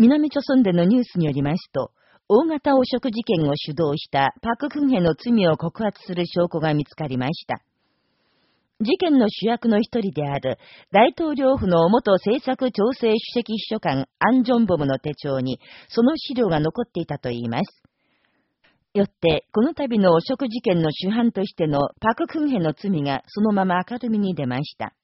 南朝村でのニュースによりますと、大型汚職事件を主導したパククンヘの罪を告発する証拠が見つかりました。事件の主役の一人である大統領府の元政策調整主席秘書官アンジョンボムの手帳にその資料が残っていたといいます。よって、この度の汚職事件の主犯としてのパククンヘの罪がそのまま明るみに出ました。